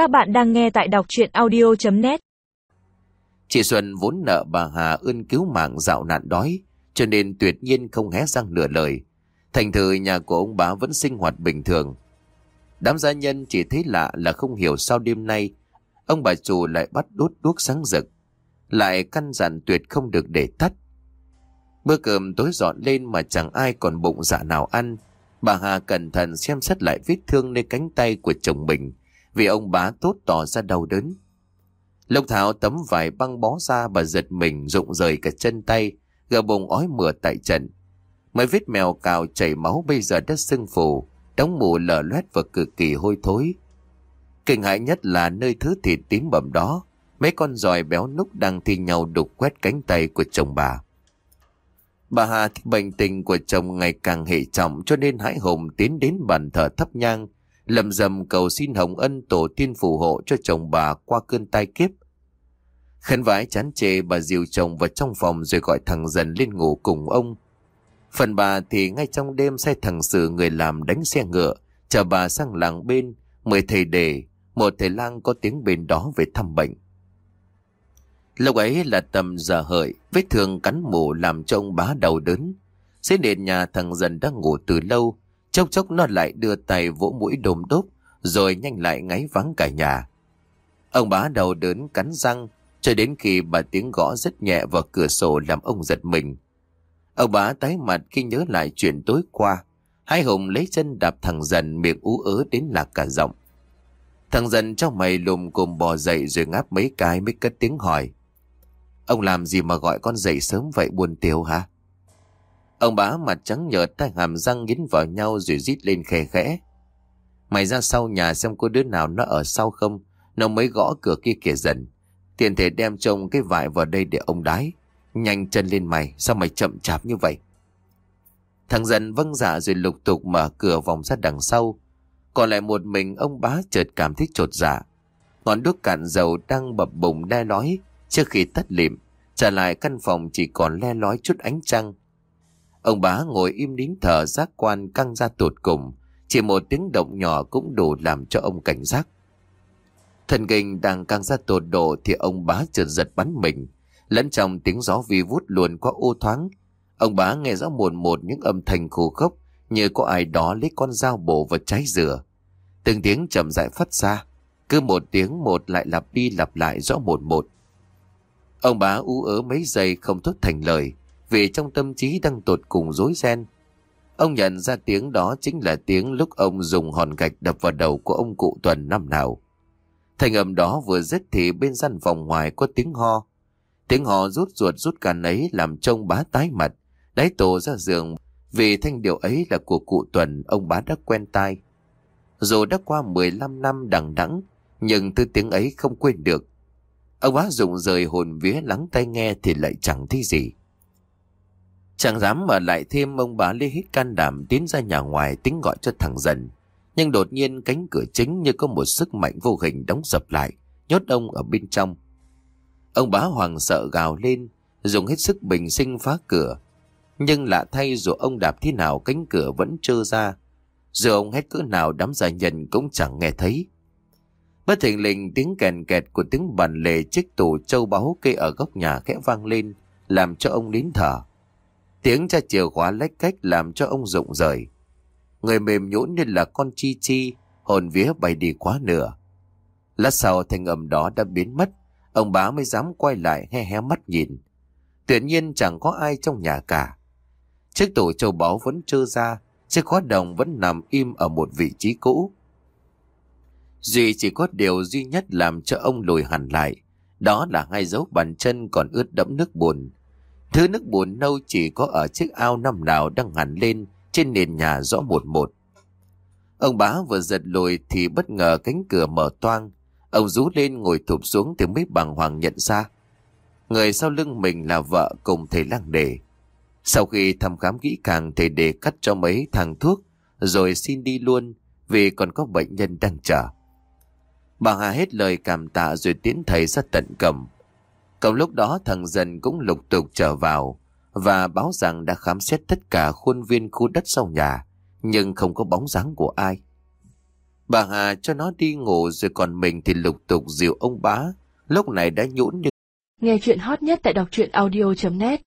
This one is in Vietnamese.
Các bạn đang nghe tại đọc chuyện audio.net Chị Xuân vốn nợ bà Hà ơn cứu mạng dạo nạn đói, cho nên tuyệt nhiên không hé răng nửa lời. Thành thử nhà của ông bá vẫn sinh hoạt bình thường. Đám gia nhân chỉ thấy lạ là không hiểu sao đêm nay ông bà chủ lại bắt đốt đuốc sáng rực, lại căn dặn tuyệt không được để tắt. Bữa cơm tối dọn lên mà chẳng ai còn bụng dạ nào ăn. Bà Hà cẩn thận xem xét lại vết thương nơi cánh tay của chồng mình vì ông bá tốt tỏ ra đau đớn. Lộc Thảo tấm vải băng bó ra và giật mình rụng rời cả chân tay, gờ bụng ói mửa tại trận. Mấy vết mèo cào chảy máu bây giờ đã sưng phù, đóng mù lở loét và cực kỳ hôi thối. Kinh hãi nhất là nơi thứ thịt tím bầm đó, mấy con giòi béo núc đang thi nhau đục quét cánh tay của chồng bà. Bà Hà thì bệnh tình của chồng ngày càng hệ trọng cho nên hãi hùng tiến đến bàn thờ thấp nhang, lầm rầm cầu xin hồng ân tổ tiên phù hộ cho chồng bà qua cơn tai kiếp. Khấn vái chán chê bà dìu chồng vào trong phòng rồi gọi thằng dần lên ngủ cùng ông. Phần bà thì ngay trong đêm sai thằng sự người làm đánh xe ngựa, chờ bà sang làng bên, mời thầy đề, một thầy lang có tiếng bên đó về thăm bệnh. Lúc ấy là tầm giờ hợi, vết thương cắn mù làm cho ông bá đầu đớn. Dưới nền nhà thằng dần đang ngủ từ lâu, chốc chốc nó lại đưa tay vỗ mũi đồm đốp, rồi nhanh lại ngáy vắng cả nhà. Ông bá đầu đớn cắn răng, cho đến khi bà tiếng gõ rất nhẹ vào cửa sổ làm ông giật mình. Ông bá tái mặt khi nhớ lại chuyện tối qua. Hai hùng lấy chân đạp thằng dần miệng ú ớ đến lạc cả giọng. Thằng dần trong mày lùm cùng bò dậy rồi ngáp mấy cái mới cất tiếng hỏi. Ông làm gì mà gọi con dậy sớm vậy buồn tiêu hả? Ông bá mặt trắng nhợt tay hàm răng nghiến vào nhau rồi rít lên khè khẽ. Mày ra sau nhà xem có đứa nào nó ở sau không? Nó mới gõ cửa kia kìa dần. Tiền thể đem trông cái vải vào đây để ông đái. Nhanh chân lên mày, sao mày chậm chạp như vậy? Thằng dần vâng dạ rồi lục tục mở cửa vòng ra đằng sau. Còn lại một mình ông bá chợt cảm thấy trột dạ. Ngọn đuốc cạn dầu đang bập bùng le lói trước khi tắt lịm. trả lại căn phòng chỉ còn le lói chút ánh trăng. Ông bá ngồi im nín thở, giác quan căng ra tột cùng. Chỉ một tiếng động nhỏ cũng đủ làm cho ông cảnh giác. Thần kinh đang căng ra tột độ thì ông bá trượt giật bắn mình. Lẫn trong tiếng gió vi vút luồn qua ô thoáng. Ông bá nghe rõ một một những âm thanh khô khốc, như có ai đó lấy con dao bổ vào trái dừa. Từng tiếng chậm rãi phát ra. Cứ một tiếng một lại lặp đi lặp lại rõ một một. Ông bá ú ớ mấy giây không thốt thành lời vì trong tâm trí đang tột cùng rối ren. Ông nhận ra tiếng đó chính là tiếng lúc ông dùng hòn gạch đập vào đầu của ông cụ Tuần năm nào. Thành âm đó vừa dứt thì bên gian phòng ngoài có tiếng ho. Tiếng ho rút ruột rút càn ấy làm trông bá tái mặt, đáy tổ ra giường vì thanh điệu ấy là của cụ Tuần ông bá đã quen tai. Dù đã qua 15 năm đằng đẵng nhưng từ tiếng ấy không quên được. Ông bá dùng rời hồn vía lắng tai nghe thì lại chẳng thấy gì. Chẳng dám ở lại thêm ông bá lê hít can đảm tiến ra nhà ngoài tính gọi cho thằng dần. Nhưng đột nhiên cánh cửa chính như có một sức mạnh vô hình đóng sập lại, nhốt ông ở bên trong. Ông bá hoàng sợ gào lên, dùng hết sức bình sinh phá cửa. Nhưng lạ thay dù ông đạp thế nào cánh cửa vẫn trơ ra. Dù ông hết cỡ nào đám gia nhân cũng chẳng nghe thấy. Bất thình lình tiếng kèn kẹt của tiếng bàn lề chiếc tủ châu báu kê ở góc nhà khẽ vang lên, làm cho ông nín thở. Tiếng cha chìa khóa lách cách làm cho ông rụng rời. Người mềm nhũn như là con chi chi, hồn vía bay đi quá nửa. Lát sau thanh âm đó đã biến mất, ông bá mới dám quay lại he hé mắt nhìn. Tuyệt nhiên chẳng có ai trong nhà cả. Chiếc tủ châu báu vẫn chưa ra, chiếc khóa đồng vẫn nằm im ở một vị trí cũ. Duy chỉ có điều duy nhất làm cho ông lùi hẳn lại, đó là hai dấu bàn chân còn ướt đẫm nước buồn. Thứ nước buồn nâu chỉ có ở chiếc ao năm nào đang hẳn lên trên nền nhà rõ một một. Ông bá vừa giật lùi thì bất ngờ cánh cửa mở toang. Ông rú lên ngồi thụp xuống thì mới bàng hoàng nhận ra. Người sau lưng mình là vợ cùng thầy lang đề. Sau khi thăm khám kỹ càng, thầy đề cắt cho mấy thằng thuốc, rồi xin đi luôn vì còn có bệnh nhân đang chờ. Bà Hà hết lời cảm tạ rồi tiến thầy ra tận cầm. Cậu lúc đó thằng dần cũng lục tục trở vào và báo rằng đã khám xét tất cả khuôn viên khu đất sau nhà, nhưng không có bóng dáng của ai. Bà Hà cho nó đi ngủ rồi còn mình thì lục tục dìu ông bá. Lúc này đã nhũn như Nghe chuyện hot nhất tại đọc truyện audio.net